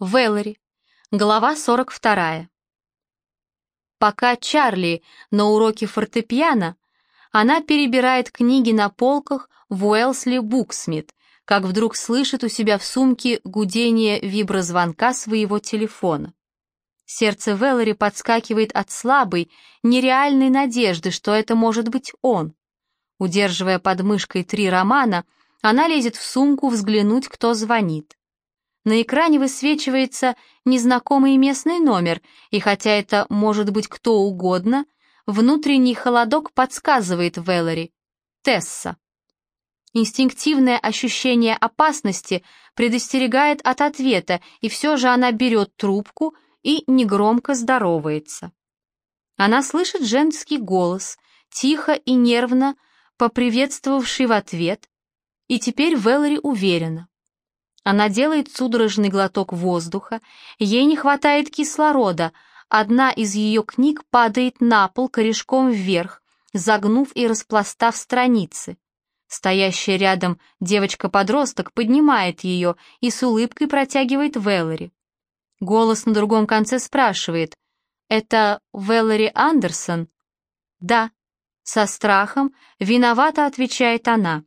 Вэллори. Глава 42. Пока Чарли на уроке фортепиано, она перебирает книги на полках в Уэлсли Буксмит, как вдруг слышит у себя в сумке гудение виброзвонка своего телефона. Сердце Вэллори подскакивает от слабой, нереальной надежды, что это может быть он. Удерживая под мышкой три романа, она лезет в сумку взглянуть, кто звонит. На экране высвечивается незнакомый местный номер, и хотя это может быть кто угодно, внутренний холодок подсказывает Веллори. Тесса. Инстинктивное ощущение опасности предостерегает от ответа, и все же она берет трубку и негромко здоровается. Она слышит женский голос, тихо и нервно поприветствовавший в ответ, и теперь Веллори уверена. Она делает судорожный глоток воздуха, ей не хватает кислорода, одна из ее книг падает на пол корешком вверх, загнув и распластав страницы. Стоящая рядом девочка-подросток поднимает ее и с улыбкой протягивает Веллори. Голос на другом конце спрашивает, «Это Веллори Андерсон?» «Да», со страхом, виновато отвечает она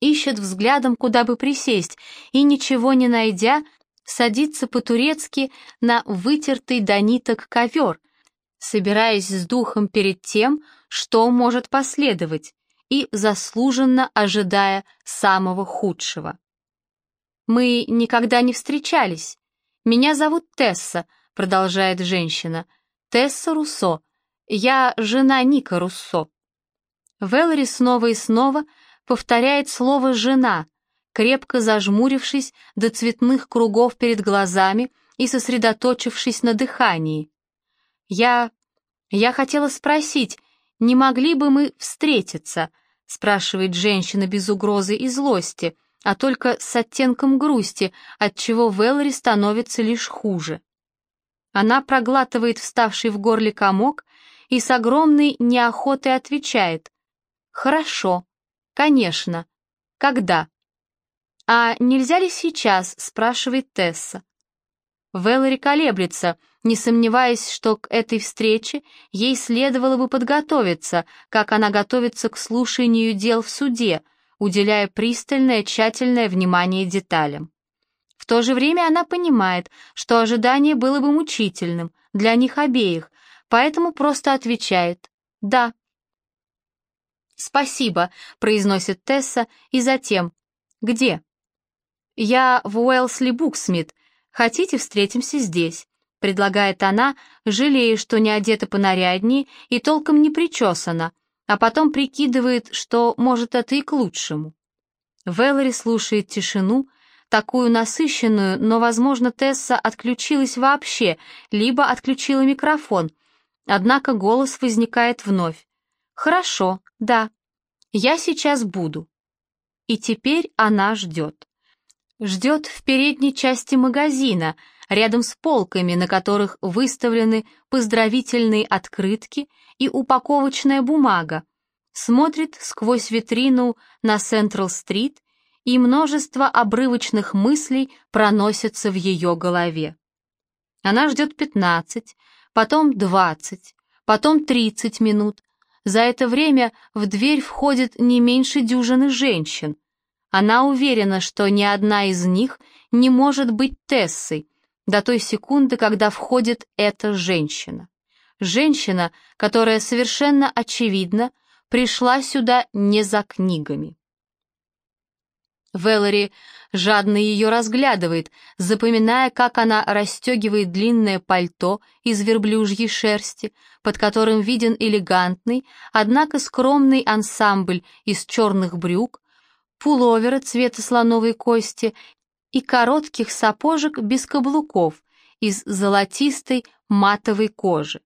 ищет взглядом, куда бы присесть, и, ничего не найдя, садится по-турецки на вытертый до ниток ковер, собираясь с духом перед тем, что может последовать, и заслуженно ожидая самого худшего. «Мы никогда не встречались. Меня зовут Тесса», — продолжает женщина. «Тесса Руссо. Я жена Ника Руссо». Веллори снова и снова повторяет слово «жена», крепко зажмурившись до цветных кругов перед глазами и сосредоточившись на дыхании. «Я... я хотела спросить, не могли бы мы встретиться?» спрашивает женщина без угрозы и злости, а только с оттенком грусти, отчего Веллори становится лишь хуже. Она проглатывает вставший в горле комок и с огромной неохотой отвечает «Хорошо». «Конечно. Когда?» «А нельзя ли сейчас?» — спрашивает Тесса. Веллори колеблется, не сомневаясь, что к этой встрече ей следовало бы подготовиться, как она готовится к слушанию дел в суде, уделяя пристальное, тщательное внимание деталям. В то же время она понимает, что ожидание было бы мучительным для них обеих, поэтому просто отвечает «да». «Спасибо», — произносит Тесса, и затем «Где?» «Я в Уэлсли Буксмит. Хотите, встретимся здесь?» — предлагает она, жалея, что не одета понаряднее и толком не причесана, а потом прикидывает, что, может, это и к лучшему. Веллори слушает тишину, такую насыщенную, но, возможно, Тесса отключилась вообще, либо отключила микрофон, однако голос возникает вновь. «Хорошо, да, я сейчас буду». И теперь она ждет. Ждет в передней части магазина, рядом с полками, на которых выставлены поздравительные открытки и упаковочная бумага, смотрит сквозь витрину на Централ-стрит, и множество обрывочных мыслей проносятся в ее голове. Она ждет 15, потом 20, потом 30 минут, за это время в дверь входит не меньше дюжины женщин. Она уверена, что ни одна из них не может быть Тессой до той секунды, когда входит эта женщина. Женщина, которая совершенно очевидно пришла сюда не за книгами. Веллори жадно ее разглядывает, запоминая, как она расстегивает длинное пальто из верблюжьей шерсти, под которым виден элегантный, однако скромный ансамбль из черных брюк, пуловера цвета слоновой кости и коротких сапожек без каблуков из золотистой матовой кожи.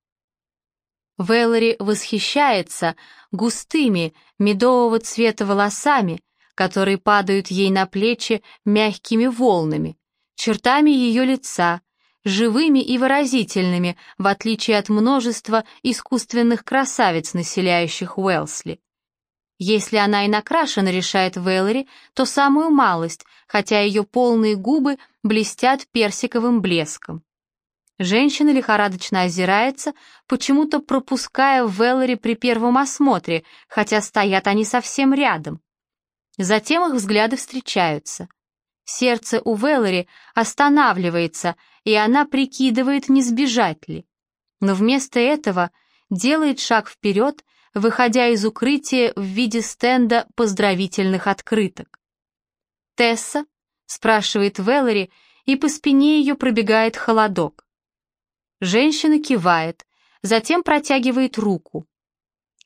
Веллори восхищается густыми медового цвета волосами, которые падают ей на плечи мягкими волнами, чертами ее лица, живыми и выразительными, в отличие от множества искусственных красавиц, населяющих Уэлсли. Если она и накрашена, решает Вэллори, то самую малость, хотя ее полные губы блестят персиковым блеском. Женщина лихорадочно озирается, почему-то пропуская Веллори при первом осмотре, хотя стоят они совсем рядом. Затем их взгляды встречаются. Сердце у Веллори останавливается, и она прикидывает, не сбежать ли. Но вместо этого делает шаг вперед, выходя из укрытия в виде стенда поздравительных открыток. «Тесса?» — спрашивает Веллори, и по спине ее пробегает холодок. Женщина кивает, затем протягивает руку.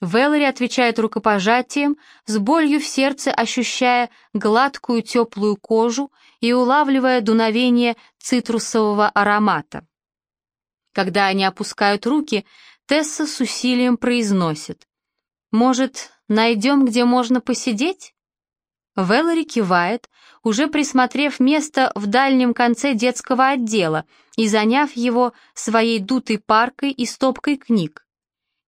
Веллори отвечает рукопожатием, с болью в сердце ощущая гладкую теплую кожу и улавливая дуновение цитрусового аромата. Когда они опускают руки, Тесса с усилием произносит. «Может, найдем, где можно посидеть?» Веллори кивает, уже присмотрев место в дальнем конце детского отдела и заняв его своей дутой паркой и стопкой книг.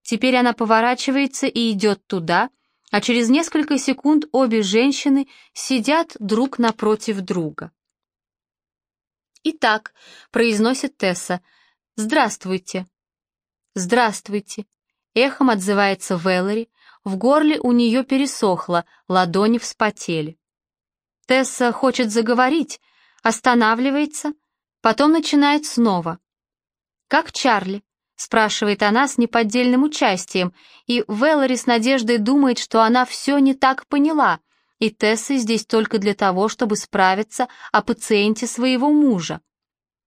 Теперь она поворачивается и идет туда, а через несколько секунд обе женщины сидят друг напротив друга. «Итак», — произносит Тесса, — «здравствуйте». «Здравствуйте», — эхом отзывается Веллори, в горле у нее пересохло, ладони вспотели. Тесса хочет заговорить, останавливается, потом начинает снова. «Как Чарли?» — спрашивает она с неподдельным участием, и Веллори с надеждой думает, что она все не так поняла, и Тесса здесь только для того, чтобы справиться о пациенте своего мужа.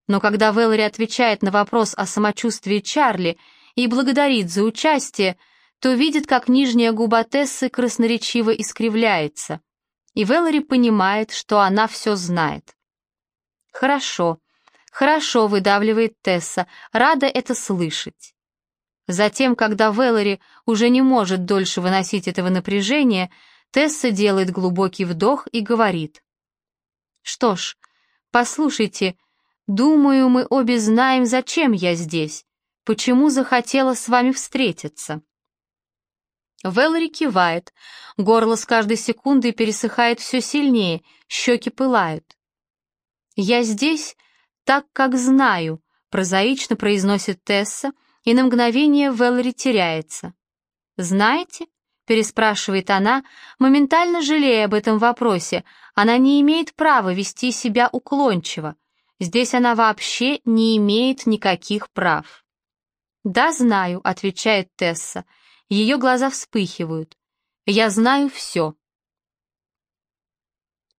Но когда Веллори отвечает на вопрос о самочувствии Чарли и благодарит за участие, то видит, как нижняя губа Тессы красноречиво искривляется. И Веллори понимает, что она все знает. «Хорошо, хорошо», — выдавливает Тесса, рада это слышать. Затем, когда Веллори уже не может дольше выносить этого напряжения, Тесса делает глубокий вдох и говорит. «Что ж, послушайте, думаю, мы обе знаем, зачем я здесь, почему захотела с вами встретиться». Веллори кивает, горло с каждой секундой пересыхает все сильнее, щеки пылают. «Я здесь так, как знаю», — прозаично произносит Тесса, и на мгновение Веллори теряется. «Знаете?» — переспрашивает она, моментально жалея об этом вопросе. Она не имеет права вести себя уклончиво. Здесь она вообще не имеет никаких прав. «Да, знаю», — отвечает Тесса, — ее глаза вспыхивают. «Я знаю все».